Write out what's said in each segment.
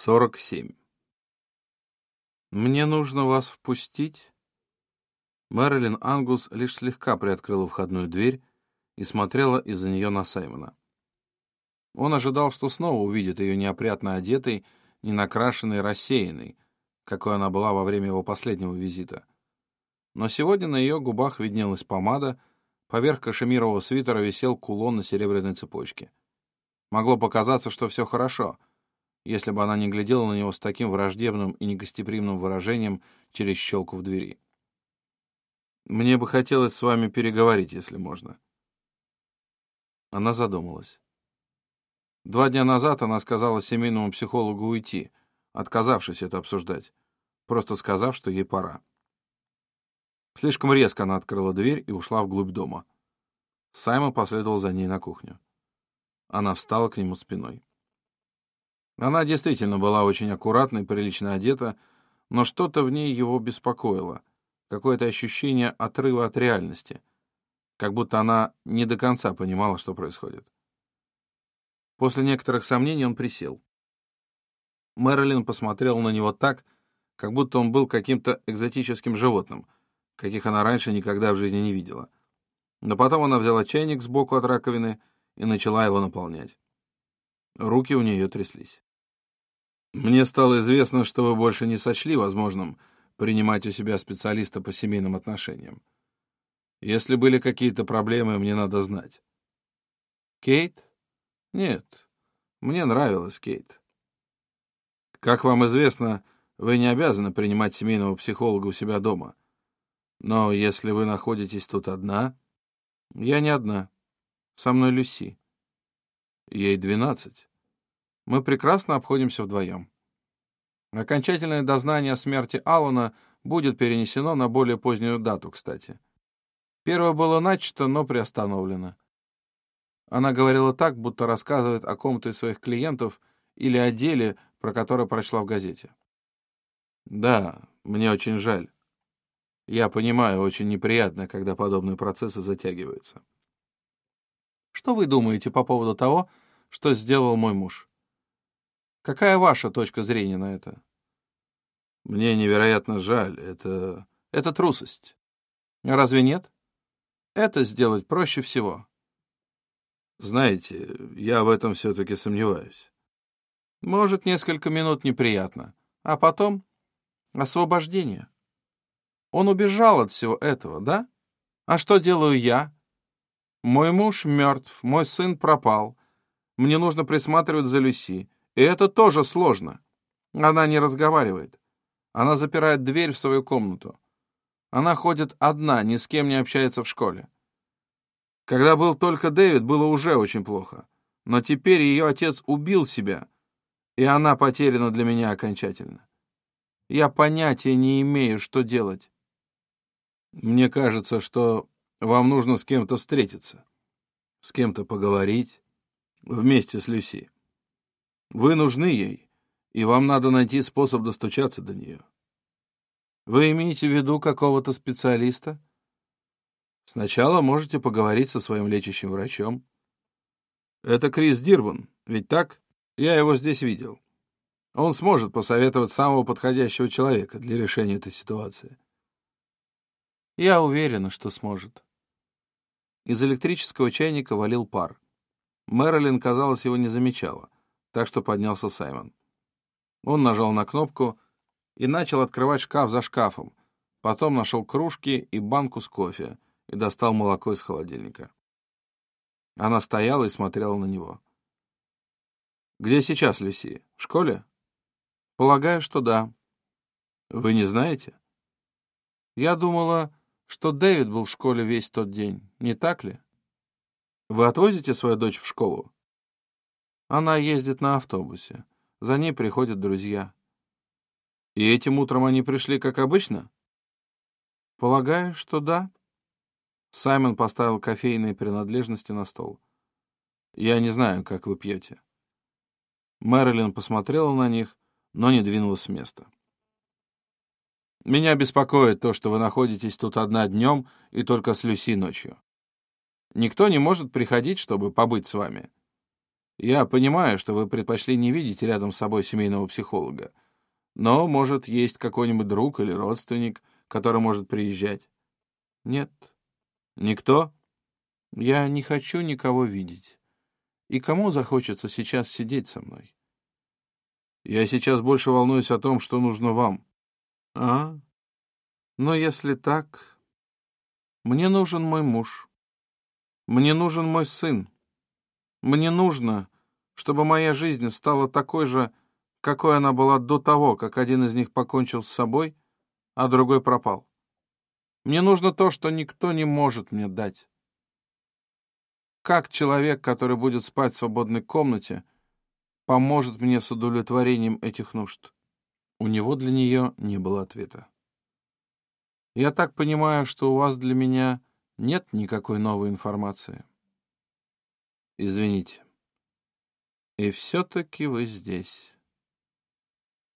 47. «Мне нужно вас впустить?» Мэрилин Ангус лишь слегка приоткрыла входную дверь и смотрела из-за нее на Саймона. Он ожидал, что снова увидит ее неопрятно одетой, ненакрашенной, рассеянной, какой она была во время его последнего визита. Но сегодня на ее губах виднелась помада, поверх кашемирового свитера висел кулон на серебряной цепочке. Могло показаться, что все хорошо — если бы она не глядела на него с таким враждебным и негостеприимным выражением через щелку в двери. «Мне бы хотелось с вами переговорить, если можно». Она задумалась. Два дня назад она сказала семейному психологу уйти, отказавшись это обсуждать, просто сказав, что ей пора. Слишком резко она открыла дверь и ушла вглубь дома. Саймон последовал за ней на кухню. Она встала к нему спиной. Она действительно была очень аккуратно и прилично одета, но что-то в ней его беспокоило, какое-то ощущение отрыва от реальности, как будто она не до конца понимала, что происходит. После некоторых сомнений он присел. Мэрилин посмотрела на него так, как будто он был каким-то экзотическим животным, каких она раньше никогда в жизни не видела. Но потом она взяла чайник сбоку от раковины и начала его наполнять. Руки у нее тряслись. Мне стало известно, что вы больше не сочли возможным принимать у себя специалиста по семейным отношениям. Если были какие-то проблемы, мне надо знать. Кейт? Нет. Мне нравилась Кейт. Как вам известно, вы не обязаны принимать семейного психолога у себя дома. Но если вы находитесь тут одна... Я не одна. Со мной Люси. Ей двенадцать мы прекрасно обходимся вдвоем. Окончательное дознание о смерти Аллана будет перенесено на более позднюю дату, кстати. Первое было начато, но приостановлено. Она говорила так, будто рассказывает о ком-то из своих клиентов или о деле, про которое прочла в газете. «Да, мне очень жаль. Я понимаю, очень неприятно, когда подобные процессы затягиваются». «Что вы думаете по поводу того, что сделал мой муж?» Какая ваша точка зрения на это? Мне невероятно жаль. Это... это трусость. Разве нет? Это сделать проще всего. Знаете, я в этом все-таки сомневаюсь. Может, несколько минут неприятно, а потом освобождение. Он убежал от всего этого, да? А что делаю я? Мой муж мертв, мой сын пропал. Мне нужно присматривать за Люси. И это тоже сложно. Она не разговаривает. Она запирает дверь в свою комнату. Она ходит одна, ни с кем не общается в школе. Когда был только Дэвид, было уже очень плохо. Но теперь ее отец убил себя, и она потеряна для меня окончательно. Я понятия не имею, что делать. Мне кажется, что вам нужно с кем-то встретиться, с кем-то поговорить, вместе с Люси. Вы нужны ей, и вам надо найти способ достучаться до нее. Вы имеете в виду какого-то специалиста? Сначала можете поговорить со своим лечащим врачом. Это Крис Дирбан, ведь так? Я его здесь видел. Он сможет посоветовать самого подходящего человека для решения этой ситуации. Я уверена, что сможет. Из электрического чайника валил пар. Мэрилин, казалось, его не замечала так что поднялся Саймон. Он нажал на кнопку и начал открывать шкаф за шкафом, потом нашел кружки и банку с кофе и достал молоко из холодильника. Она стояла и смотрела на него. «Где сейчас Люси? В школе?» «Полагаю, что да». «Вы не знаете?» «Я думала, что Дэвид был в школе весь тот день, не так ли?» «Вы отвозите свою дочь в школу?» Она ездит на автобусе. За ней приходят друзья. И этим утром они пришли, как обычно? Полагаю, что да. Саймон поставил кофейные принадлежности на стол. Я не знаю, как вы пьете. Мэрилин посмотрела на них, но не двинулась с места. Меня беспокоит то, что вы находитесь тут одна днем и только с Люси ночью. Никто не может приходить, чтобы побыть с вами. Я понимаю, что вы предпочли не видеть рядом с собой семейного психолога. Но, может, есть какой-нибудь друг или родственник, который может приезжать? Нет. Никто? Я не хочу никого видеть. И кому захочется сейчас сидеть со мной? Я сейчас больше волнуюсь о том, что нужно вам. А? Но если так... Мне нужен мой муж. Мне нужен мой сын. Мне нужно, чтобы моя жизнь стала такой же, какой она была до того, как один из них покончил с собой, а другой пропал. Мне нужно то, что никто не может мне дать. Как человек, который будет спать в свободной комнате, поможет мне с удовлетворением этих нужд? У него для нее не было ответа. Я так понимаю, что у вас для меня нет никакой новой информации. Извините. И все-таки вы здесь.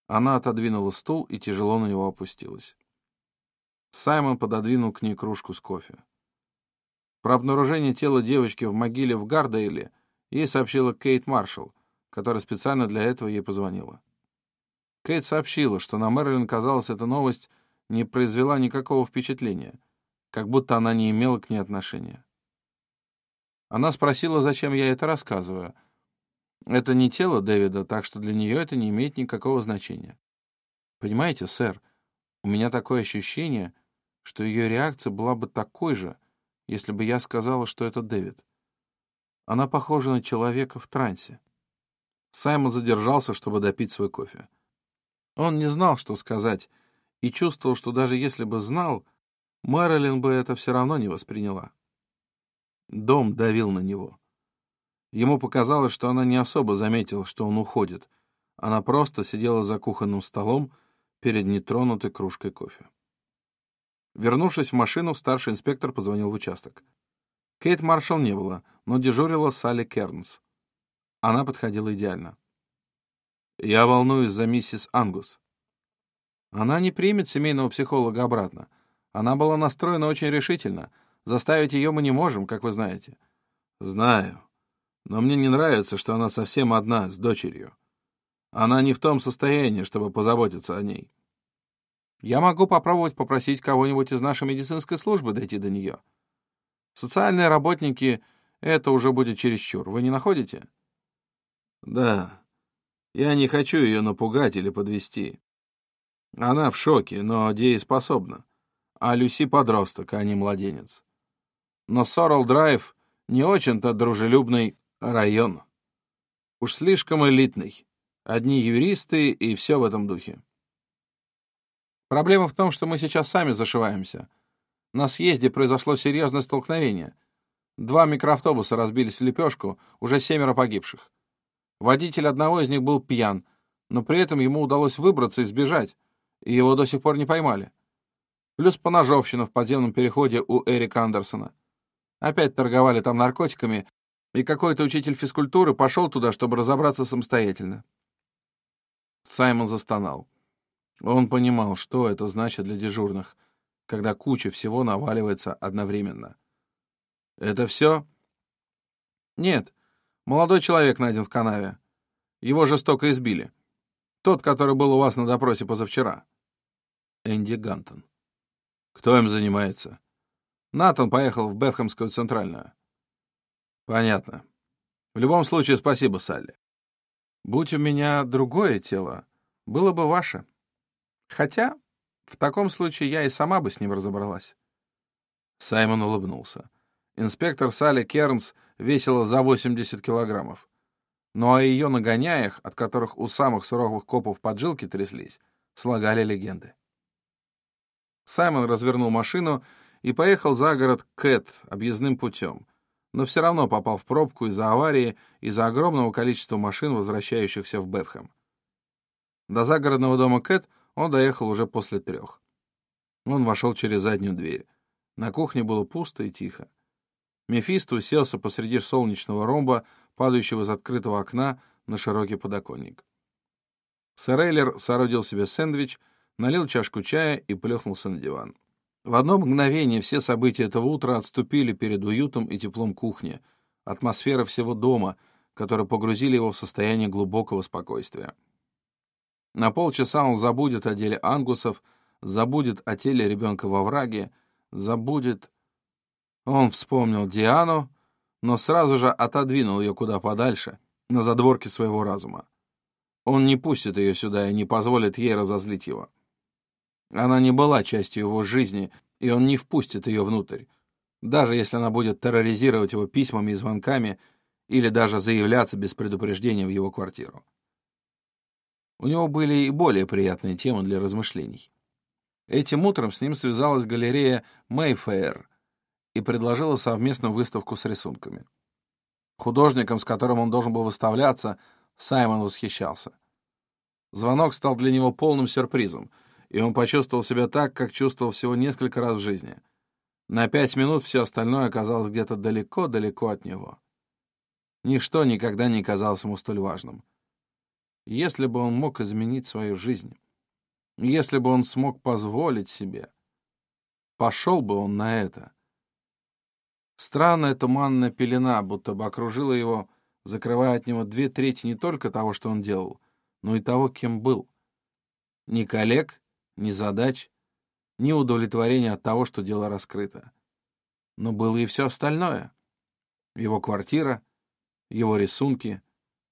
Она отодвинула стул и тяжело на него опустилась. Саймон пододвинул к ней кружку с кофе. Про обнаружение тела девочки в могиле в Гардейле ей сообщила Кейт Маршалл, которая специально для этого ей позвонила. Кейт сообщила, что на Мэрилин, казалось, эта новость не произвела никакого впечатления, как будто она не имела к ней отношения. Она спросила, зачем я это рассказываю. Это не тело Дэвида, так что для нее это не имеет никакого значения. Понимаете, сэр, у меня такое ощущение, что ее реакция была бы такой же, если бы я сказала, что это Дэвид. Она похожа на человека в трансе. Саймон задержался, чтобы допить свой кофе. Он не знал, что сказать, и чувствовал, что даже если бы знал, Мэрилин бы это все равно не восприняла. Дом давил на него. Ему показалось, что она не особо заметила, что он уходит. Она просто сидела за кухонным столом перед нетронутой кружкой кофе. Вернувшись в машину, старший инспектор позвонил в участок. Кейт Маршалл не было, но дежурила Салли Кернс. Она подходила идеально. «Я волнуюсь за миссис Ангус. Она не примет семейного психолога обратно. Она была настроена очень решительно — Заставить ее мы не можем, как вы знаете. Знаю. Но мне не нравится, что она совсем одна с дочерью. Она не в том состоянии, чтобы позаботиться о ней. Я могу попробовать попросить кого-нибудь из нашей медицинской службы дойти до нее. Социальные работники — это уже будет чересчур. Вы не находите? Да. Я не хочу ее напугать или подвести. Она в шоке, но дееспособна. А Люси — подросток, а не младенец но Сорал-Драйв не очень-то дружелюбный район. Уж слишком элитный. Одни юристы и все в этом духе. Проблема в том, что мы сейчас сами зашиваемся. На съезде произошло серьезное столкновение. Два микроавтобуса разбились в лепешку, уже семеро погибших. Водитель одного из них был пьян, но при этом ему удалось выбраться и сбежать, и его до сих пор не поймали. Плюс поножовщина в подземном переходе у Эрика Андерсона. Опять торговали там наркотиками, и какой-то учитель физкультуры пошел туда, чтобы разобраться самостоятельно. Саймон застонал. Он понимал, что это значит для дежурных, когда куча всего наваливается одновременно. «Это все?» «Нет. Молодой человек найден в канаве. Его жестоко избили. Тот, который был у вас на допросе позавчера». Энди Гантон. «Кто им занимается?» Натан поехал в Бефхэмскую центральную. Понятно. В любом случае, спасибо, Салли. Будь у меня другое тело, было бы ваше. Хотя, в таком случае я и сама бы с ним разобралась. Саймон улыбнулся. Инспектор Салли Кернс весила за 80 килограммов. Но о ее нагоняях, от которых у самых суровых копов поджилки тряслись, слагали легенды. Саймон развернул машину и поехал за город Кэт объездным путем, но все равно попал в пробку из-за аварии из-за огромного количества машин, возвращающихся в Бетхэм. До загородного дома Кэт он доехал уже после трех. Он вошел через заднюю дверь. На кухне было пусто и тихо. Мефисто уселся посреди солнечного ромба, падающего из открытого окна на широкий подоконник. Сэр Эйлер соорудил себе сэндвич, налил чашку чая и плюхнулся на диван. В одно мгновение все события этого утра отступили перед уютом и теплом кухни, атмосфера всего дома, которые погрузили его в состояние глубокого спокойствия. На полчаса он забудет о деле ангусов, забудет о теле ребенка во враге, забудет... Он вспомнил Диану, но сразу же отодвинул ее куда подальше, на задворке своего разума. Он не пустит ее сюда и не позволит ей разозлить его. Она не была частью его жизни, и он не впустит ее внутрь, даже если она будет терроризировать его письмами и звонками или даже заявляться без предупреждения в его квартиру. У него были и более приятные темы для размышлений. Этим утром с ним связалась галерея Mayfair и предложила совместную выставку с рисунками. Художником, с которым он должен был выставляться, Саймон восхищался. Звонок стал для него полным сюрпризом, и он почувствовал себя так, как чувствовал всего несколько раз в жизни. На пять минут все остальное оказалось где-то далеко-далеко от него. Ничто никогда не казалось ему столь важным. Если бы он мог изменить свою жизнь, если бы он смог позволить себе, пошел бы он на это. Странная туманная пелена будто бы окружила его, закрывая от него две трети не только того, что он делал, но и того, кем был. Ни коллег, ни задач, ни удовлетворения от того, что дело раскрыто. Но было и все остальное. Его квартира, его рисунки,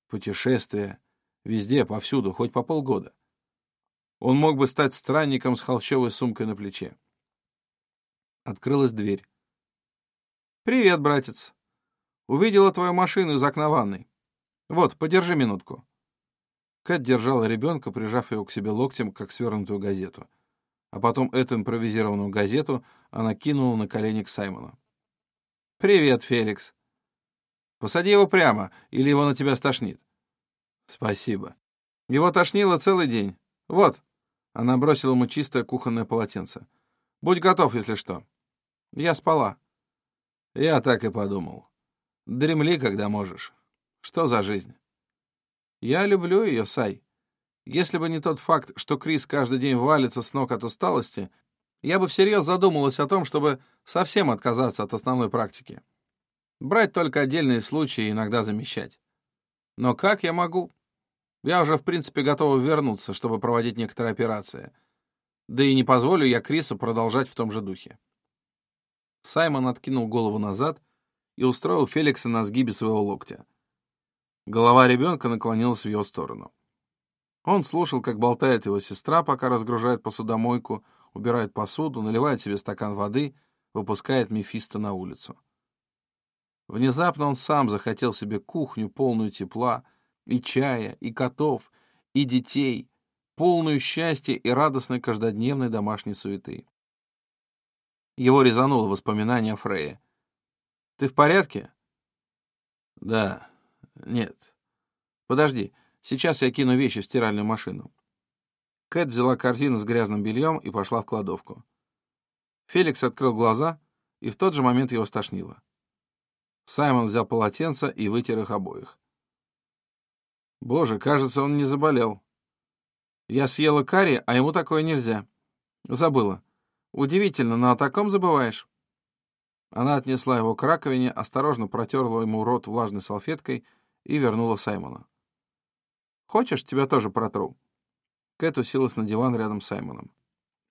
путешествия, везде, повсюду, хоть по полгода. Он мог бы стать странником с холщовой сумкой на плече. Открылась дверь. «Привет, братец. Увидела твою машину из окна ванной. Вот, подержи минутку». Кэт держала ребенка, прижав его к себе локтем, как свернутую газету. А потом эту импровизированную газету она кинула на колени к Саймону. «Привет, Феликс. Посади его прямо, или его на тебя стошнит». «Спасибо. Его тошнило целый день. Вот». Она бросила ему чистое кухонное полотенце. «Будь готов, если что». Я спала. Я так и подумал. Дремли, когда можешь. Что за жизнь? Я люблю ее, Сай. Если бы не тот факт, что Крис каждый день валится с ног от усталости, я бы всерьез задумалась о том, чтобы совсем отказаться от основной практики. Брать только отдельные случаи и иногда замещать. Но как я могу? Я уже, в принципе, готова вернуться, чтобы проводить некоторые операции. Да и не позволю я Крису продолжать в том же духе. Саймон откинул голову назад и устроил Феликса на сгибе своего локтя. Голова ребенка наклонилась в его сторону. Он слушал, как болтает его сестра, пока разгружает посудомойку, убирает посуду, наливает себе стакан воды, выпускает Мефисто на улицу. Внезапно он сам захотел себе кухню, полную тепла, и чая, и котов, и детей, полную счастья и радостной каждодневной домашней суеты. Его резануло воспоминание о Фрейе. «Ты в порядке?» «Да», нет. Подожди, сейчас я кину вещи в стиральную машину. Кэт взяла корзину с грязным бельем и пошла в кладовку. Феликс открыл глаза, и в тот же момент его стошнило. Саймон взял полотенце и вытер их обоих. Боже, кажется, он не заболел. Я съела карри, а ему такое нельзя. Забыла. Удивительно, но о таком забываешь. Она отнесла его к раковине, осторожно протерла ему рот влажной салфеткой и вернула Саймона. «Хочешь, тебя тоже протру?» Кэт уселась на диван рядом с Саймоном.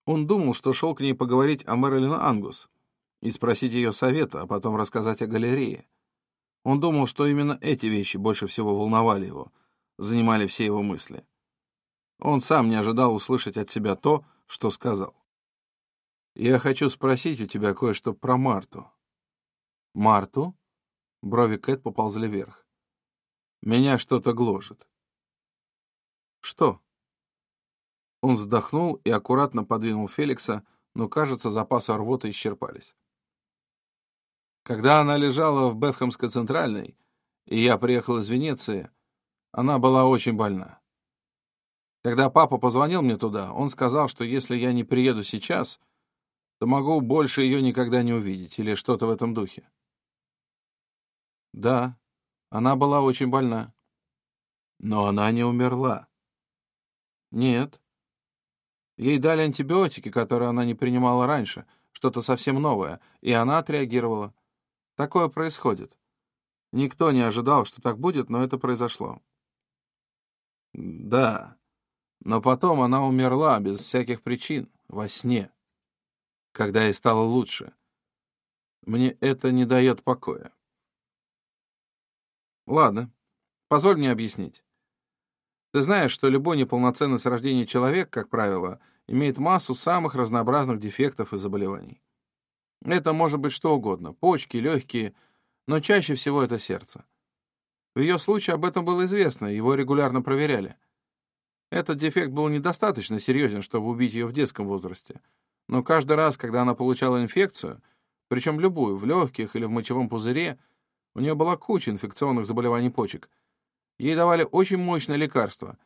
Он думал, что шел к ней поговорить о Мэрилин Ангус и спросить ее совета, а потом рассказать о галерее. Он думал, что именно эти вещи больше всего волновали его, занимали все его мысли. Он сам не ожидал услышать от себя то, что сказал. «Я хочу спросить у тебя кое-что про Марту». «Марту?» Брови Кэт поползли вверх. Меня что-то гложет. Что? Он вздохнул и аккуратно подвинул Феликса, но, кажется, запасы рвоты исчерпались. Когда она лежала в Бефхамской центральной, и я приехал из Венеции, она была очень больна. Когда папа позвонил мне туда, он сказал, что если я не приеду сейчас, то могу больше ее никогда не увидеть, или что-то в этом духе. Да, она была очень больна. Но она не умерла. Нет. Ей дали антибиотики, которые она не принимала раньше, что-то совсем новое, и она отреагировала. Такое происходит. Никто не ожидал, что так будет, но это произошло. Да, но потом она умерла без всяких причин, во сне, когда ей стало лучше. Мне это не дает покоя. Ладно, позволь мне объяснить. Ты знаешь, что любой неполноценный с рождения человек, как правило, имеет массу самых разнообразных дефектов и заболеваний. Это может быть что угодно — почки, легкие, но чаще всего это сердце. В ее случае об этом было известно, его регулярно проверяли. Этот дефект был недостаточно серьезен, чтобы убить ее в детском возрасте, но каждый раз, когда она получала инфекцию, причем любую, в легких или в мочевом пузыре, у нее была куча инфекционных заболеваний почек. Ей давали очень мощное лекарство,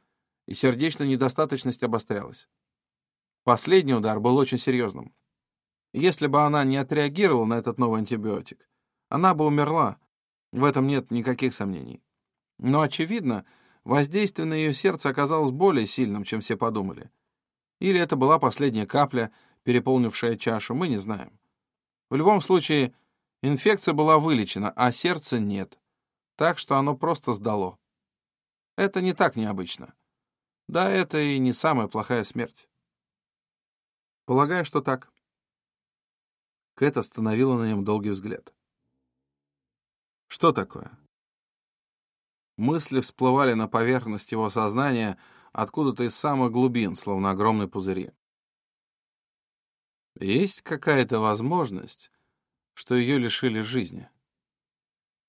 и сердечная недостаточность обострялась. Последний удар был очень серьезным. Если бы она не отреагировала на этот новый антибиотик, она бы умерла. В этом нет никаких сомнений. Но, очевидно, воздействие на ее сердце оказалось более сильным, чем все подумали. Или это была последняя капля, переполнившая чашу, мы не знаем. В любом случае, инфекция была вылечена, а сердца нет. Так что оно просто сдало. Это не так необычно. Да, это и не самая плохая смерть. Полагаю, что так. Кэт остановила на нем долгий взгляд. Что такое? Мысли всплывали на поверхность его сознания откуда-то из самых глубин, словно огромные пузыри. Есть какая-то возможность, что ее лишили жизни.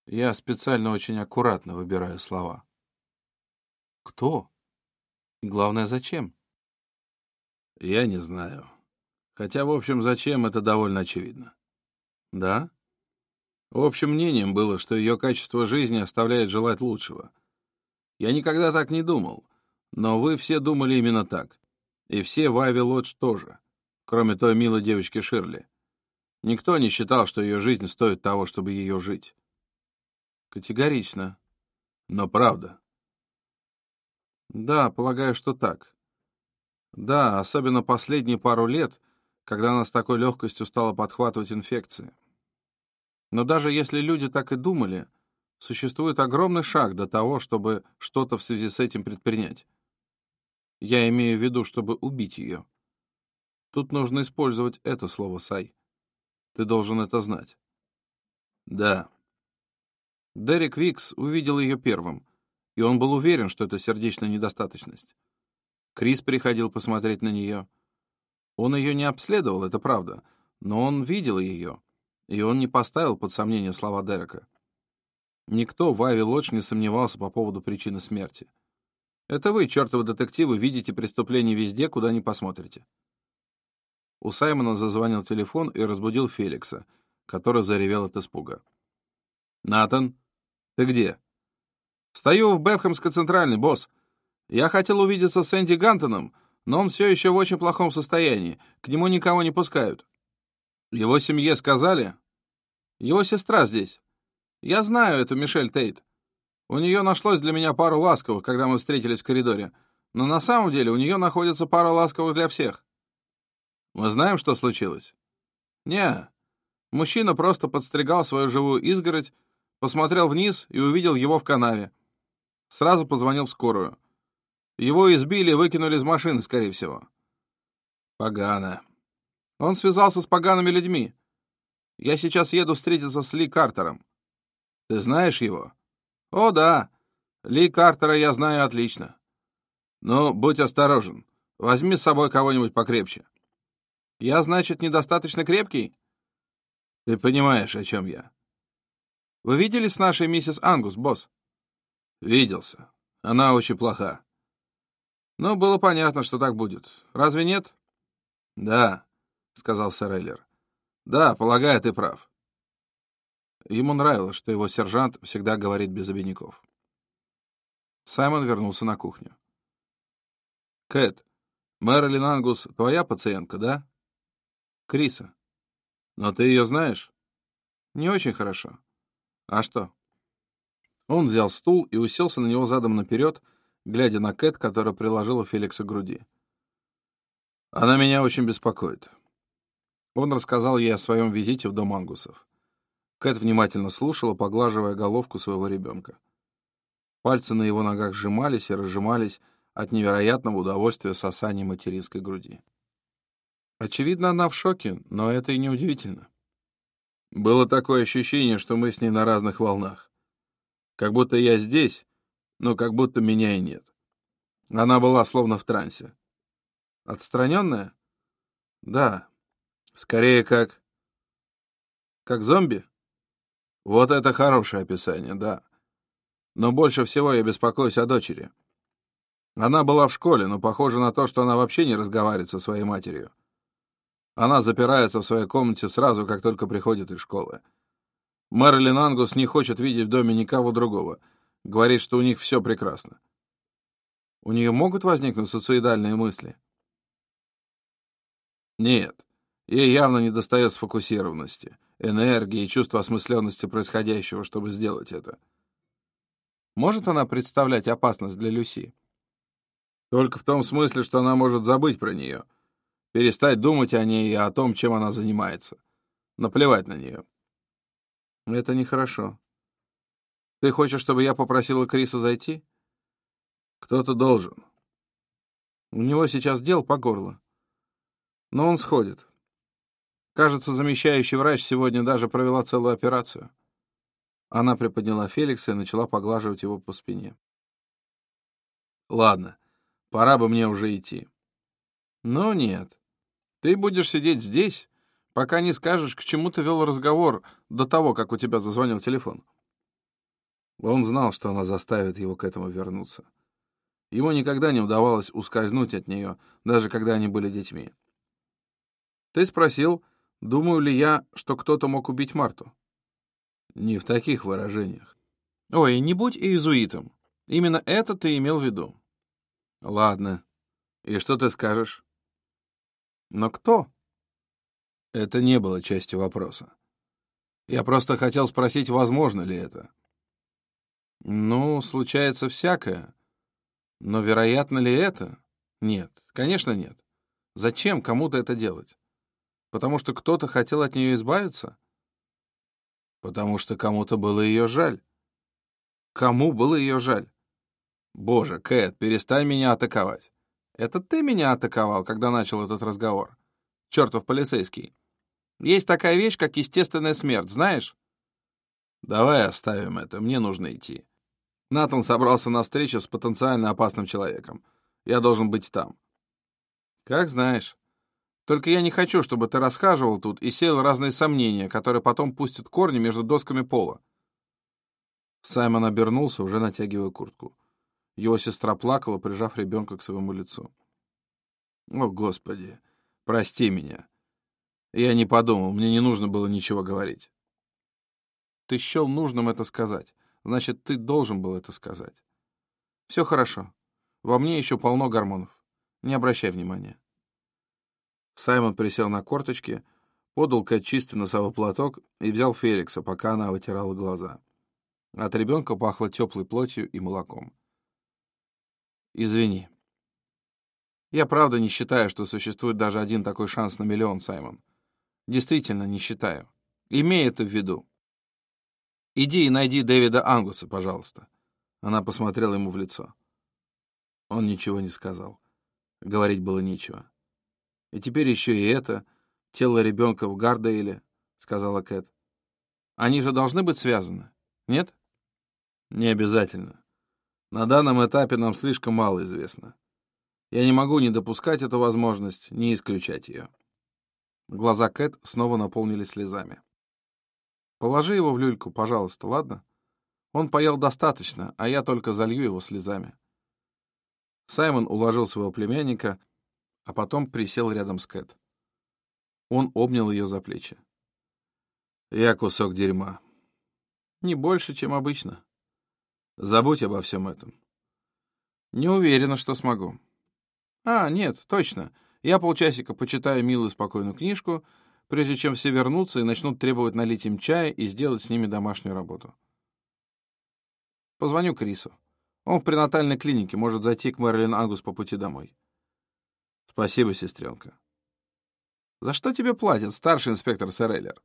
Я специально очень аккуратно выбираю слова. Кто? И главное, зачем? Я не знаю. Хотя, в общем, зачем, это довольно очевидно. Да? Общим мнением было, что ее качество жизни оставляет желать лучшего. Я никогда так не думал, но вы все думали именно так. И все в Айви Лодж тоже, кроме той милой девочки Ширли. Никто не считал, что ее жизнь стоит того, чтобы ее жить. Категорично. Но правда. Да, полагаю, что так. Да, особенно последние пару лет, когда она с такой легкостью стала подхватывать инфекции. Но даже если люди так и думали, существует огромный шаг до того, чтобы что-то в связи с этим предпринять. Я имею в виду, чтобы убить ее. Тут нужно использовать это слово «сай». Ты должен это знать. Да. Дерек Викс увидел ее первым, и он был уверен, что это сердечная недостаточность. Крис приходил посмотреть на нее. Он ее не обследовал, это правда, но он видел ее, и он не поставил под сомнение слова Дерека. Никто в Ави Лодж не сомневался по поводу причины смерти. Это вы, чертовы детективы, видите преступление везде, куда не посмотрите. У Саймона зазвонил телефон и разбудил Феликса, который заревел от испуга. «Натан, ты где?» «Стою в Бефхэмской центральной, босс. Я хотел увидеться с Энди Гантоном, но он все еще в очень плохом состоянии, к нему никого не пускают». Его семье сказали? Его сестра здесь. Я знаю эту Мишель Тейт. У нее нашлось для меня пару ласковых, когда мы встретились в коридоре. Но на самом деле у нее находится пара ласковых для всех. Мы знаем, что случилось? Не. Мужчина просто подстригал свою живую изгородь, посмотрел вниз и увидел его в канаве. Сразу позвонил в скорую. Его избили и выкинули из машины, скорее всего. Погано. Он связался с погаными людьми. Я сейчас еду встретиться с Ли Картером. Ты знаешь его? О, да. Ли Картера я знаю отлично. Но будь осторожен. Возьми с собой кого-нибудь покрепче. Я, значит, недостаточно крепкий? Ты понимаешь, о чем я. Вы видели с нашей миссис Ангус, босс? Виделся. Она очень плоха. Ну, было понятно, что так будет. Разве нет? Да. — сказал сэр Эллер. «Да, полагаю, ты прав». Ему нравилось, что его сержант всегда говорит без обиняков. Саймон вернулся на кухню. «Кэт, Мэрилин Ангус твоя пациентка, да?» «Криса». «Но ты ее знаешь?» «Не очень хорошо». «А что?» Он взял стул и уселся на него задом наперед, глядя на Кэт, которая приложила Феликса к груди. «Она меня очень беспокоит. Он рассказал ей о своем визите в дом Ангусов. Кэт внимательно слушала, поглаживая головку своего ребенка. Пальцы на его ногах сжимались и разжимались от невероятного удовольствия сосания материнской груди. Очевидно, она в шоке, но это и не удивительно. Было такое ощущение, что мы с ней на разных волнах. Как будто я здесь, но как будто меня и нет. Она была словно в трансе. Отстраненная? Да. Скорее как... Как зомби? Вот это хорошее описание, да. Но больше всего я беспокоюсь о дочери. Она была в школе, но похоже на то, что она вообще не разговаривает со своей матерью. Она запирается в своей комнате сразу, как только приходит из школы. Мэрилин Ангус не хочет видеть в доме никого другого. Говорит, что у них все прекрасно. У нее могут возникнуть суицидальные мысли? Нет. Ей явно недостает сфокусированности, энергии и чувства осмысленности происходящего, чтобы сделать это. Может она представлять опасность для Люси? Только в том смысле, что она может забыть про нее, перестать думать о ней и о том, чем она занимается, наплевать на нее. Это нехорошо. Ты хочешь, чтобы я попросила Криса зайти? Кто-то должен. У него сейчас дел по горло. Но он сходит. Кажется, замещающий врач сегодня даже провела целую операцию. Она приподняла Феликса и начала поглаживать его по спине. «Ладно, пора бы мне уже идти». «Ну нет. Ты будешь сидеть здесь, пока не скажешь, к чему ты вел разговор до того, как у тебя зазвонил телефон». Он знал, что она заставит его к этому вернуться. Ему никогда не удавалось ускользнуть от нее, даже когда они были детьми. «Ты спросил, думаю ли я, что кто-то мог убить Марту?» Не в таких выражениях. Ой, не будь иезуитом. Именно это ты имел в виду. Ладно. И что ты скажешь? Но кто? Это не было частью вопроса. Я просто хотел спросить, возможно ли это. Ну, случается всякое. Но вероятно ли это? Нет, конечно нет. Зачем кому-то это делать? Потому что кто-то хотел от нее избавиться? Потому что кому-то было ее жаль. Кому было ее жаль? Боже, Кэт, перестань меня атаковать. Это ты меня атаковал, когда начал этот разговор. Чертов полицейский. Есть такая вещь, как естественная смерть, знаешь? Давай оставим это, мне нужно идти. Натан собрался на встречу с потенциально опасным человеком. Я должен быть там. Как знаешь. Только я не хочу, чтобы ты расхаживал тут и сеял разные сомнения, которые потом пустят корни между досками пола. Саймон обернулся, уже натягивая куртку. Его сестра плакала, прижав ребенка к своему лицу. «О, Господи! Прости меня. Я не подумал, мне не нужно было ничего говорить». «Ты счел нужным это сказать. Значит, ты должен был это сказать. Все хорошо. Во мне еще полно гормонов. Не обращай внимания». Саймон присел на корточки, подал Кэт чистый носовой платок и взял Феликса, пока она вытирала глаза. От ребенка пахло теплой плотью и молоком. «Извини. Я правда не считаю, что существует даже один такой шанс на миллион, Саймон. Действительно не считаю. Имей это в виду. Иди и найди Дэвида Ангуса, пожалуйста». Она посмотрела ему в лицо. Он ничего не сказал. Говорить было нечего. И теперь еще и это, тело ребенка в Гардейле, — сказала Кэт. Они же должны быть связаны, нет? Не обязательно. На данном этапе нам слишком мало известно. Я не могу ни допускать эту возможность, ни исключать ее. Глаза Кэт снова наполнились слезами. Положи его в люльку, пожалуйста, ладно? Он поел достаточно, а я только залью его слезами. Саймон уложил своего племянника а потом присел рядом с Кэт. Он обнял ее за плечи. «Я кусок дерьма. Не больше, чем обычно. Забудь обо всем этом». «Не уверена, что смогу». «А, нет, точно. Я полчасика почитаю милую спокойную книжку, прежде чем все вернутся и начнут требовать налить им чая и сделать с ними домашнюю работу. Позвоню Крису. Он в пренатальной клинике, может зайти к Мэрилин Ангус по пути домой. Спасибо, сестренка. За что тебе платит старший инспектор Сэреллер?